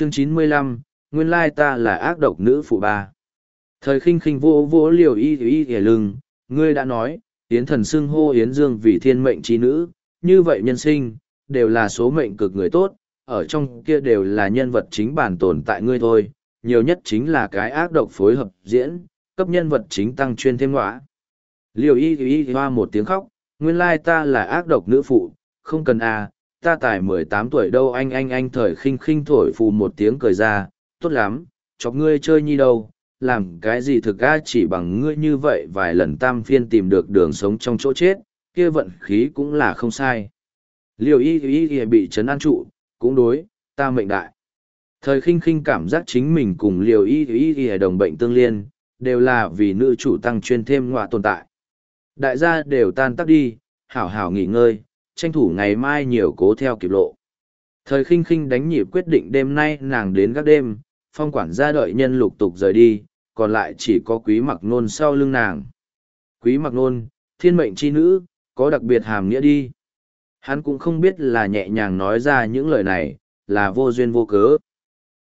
chương chín mươi lăm, nguyên lai ta là ác độc nữ phụ ba. Thời khinh khinh vô vô liều y y y lưng, ngươi đã nói, yến thần xưng hô yến dương vì thiên mệnh trí nữ, như vậy nhân sinh, đều là số mệnh cực người tốt, ở trong kia đều là nhân vật chính bản tồn tại ngươi thôi, nhiều nhất chính là cái ác độc phối hợp diễn, cấp nhân vật chính tăng chuyên thêm ngõa liều y y hoa một tiếng khóc, nguyên lai ta là ác độc nữ phụ, không cần à ta tài mười tám tuổi đâu, anh anh anh thời khinh khinh thổi phù một tiếng cười ra, tốt lắm, chọc ngươi chơi nhi đâu, làm cái gì thực ra chỉ bằng ngươi như vậy vài lần tam phiên tìm được đường sống trong chỗ chết, kia vận khí cũng là không sai. Liều y y y bị chấn an trụ, cũng đối, ta mệnh đại. Thời khinh khinh cảm giác chính mình cùng liều y y y đồng bệnh tương liên, đều là vì nữ chủ tăng chuyên thêm ngoại tồn tại. Đại gia đều tan tắc đi, hảo hảo nghỉ ngơi tranh thủ ngày mai nhiều cố theo kịp lộ. Thời khinh khinh đánh nhịp quyết định đêm nay nàng đến các đêm, phong quản gia đợi nhân lục tục rời đi, còn lại chỉ có quý mặc nôn sau lưng nàng. Quý mặc nôn, thiên mệnh chi nữ, có đặc biệt hàm nghĩa đi. Hắn cũng không biết là nhẹ nhàng nói ra những lời này, là vô duyên vô cớ.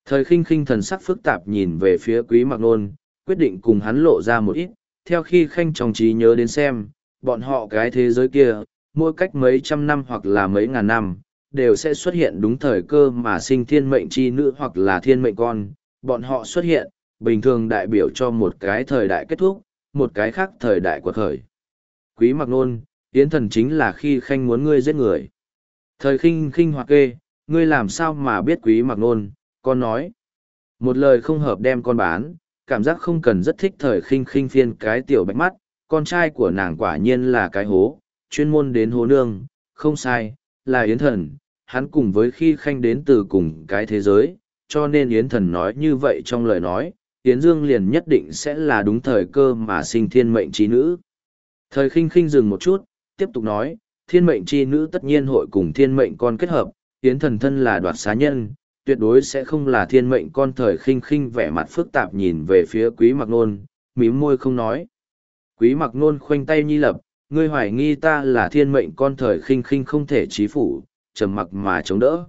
Thời khinh khinh thần sắc phức tạp nhìn về phía quý mặc nôn, quyết định cùng hắn lộ ra một ít, theo khi khanh trong trí nhớ đến xem, bọn họ cái thế giới kia, mỗi cách mấy trăm năm hoặc là mấy ngàn năm, đều sẽ xuất hiện đúng thời cơ mà sinh thiên mệnh chi nữ hoặc là thiên mệnh con. Bọn họ xuất hiện, bình thường đại biểu cho một cái thời đại kết thúc, một cái khác thời đại của thời. Quý mặc nôn, yến thần chính là khi khanh muốn ngươi giết người. Thời khinh khinh hoặc kê, ngươi làm sao mà biết quý mặc nôn, con nói. Một lời không hợp đem con bán, cảm giác không cần rất thích thời khinh khinh phiên cái tiểu bạch mắt, con trai của nàng quả nhiên là cái hố, chuyên môn đến hố nương, không sai, là Yến Thần, hắn cùng với khi khanh đến từ cùng cái thế giới, cho nên Yến Thần nói như vậy trong lời nói, Yến Dương liền nhất định sẽ là đúng thời cơ mà sinh thiên mệnh trí nữ. Thời khinh khinh dừng một chút, tiếp tục nói, thiên mệnh chi nữ tất nhiên hội cùng thiên mệnh con kết hợp, Yến Thần thân là đoạt xá nhân, tuyệt đối sẽ không là thiên mệnh con thời khinh khinh vẻ mặt phức tạp nhìn về phía quý mặc nôn, mím môi không nói. Quý mặc nôn khoanh tay nhi lập, ngươi hoài nghi ta là thiên mệnh con thời khinh khinh không thể trí phủ, trầm mặc mà chống đỡ.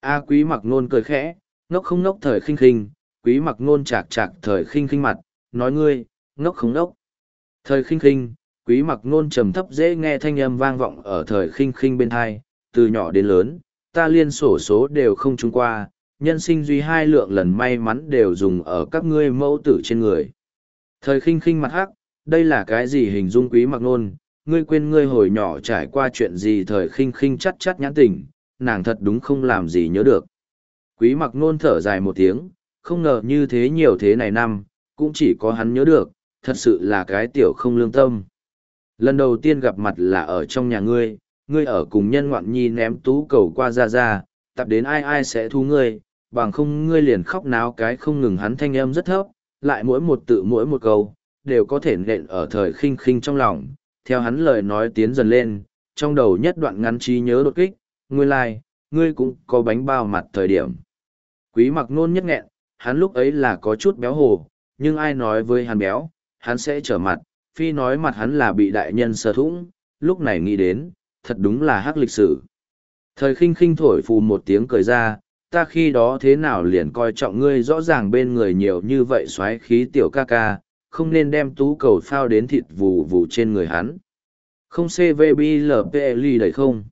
A quý mặc nôn cười khẽ, ngốc không ngốc thời khinh khinh, quý mặc nôn chạc chạc thời khinh khinh mặt, nói ngươi, ngốc không ngốc. Thời khinh khinh, quý mặc nôn trầm thấp dễ nghe thanh âm vang vọng ở thời khinh khinh bên thai, từ nhỏ đến lớn, ta liên sổ số đều không trúng qua, nhân sinh duy hai lượng lần may mắn đều dùng ở các ngươi mẫu tử trên người. Thời khinh khinh mặt hắc, đây là cái gì hình dung quý mặc nôn, ngươi quên ngươi hồi nhỏ trải qua chuyện gì thời khinh khinh chắt chắt nhãn tình, nàng thật đúng không làm gì nhớ được. Quý mặc nôn thở dài một tiếng, không ngờ như thế nhiều thế này năm, cũng chỉ có hắn nhớ được, thật sự là cái tiểu không lương tâm. Lần đầu tiên gặp mặt là ở trong nhà ngươi, ngươi ở cùng nhân ngoạn nhi ném tú cầu qua ra ra, tập đến ai ai sẽ thu ngươi, bằng không ngươi liền khóc náo cái không ngừng hắn thanh âm rất thấp, lại mỗi một tự mỗi một câu, đều có thể nện ở thời khinh khinh trong lòng, theo hắn lời nói tiến dần lên, trong đầu nhất đoạn ngắn trí nhớ đột kích, nguyên lai, like, ngươi cũng có bánh bao mặt thời điểm. Quý mặc nôn nhất nghẹn, hắn lúc ấy là có chút béo hồ, nhưng ai nói với hắn béo, hắn sẽ trở mặt, phi nói mặt hắn là bị đại nhân sờ thủng, lúc này nghĩ đến, thật đúng là hắc lịch sử. Thời khinh khinh thổi phù một tiếng cười ra, ta khi đó thế nào liền coi trọng ngươi rõ ràng bên người nhiều như vậy xoáy khí tiểu ca ca, không nên đem tú cầu phao đến thịt vù vù trên người hắn. Không CVBLPLI đầy không?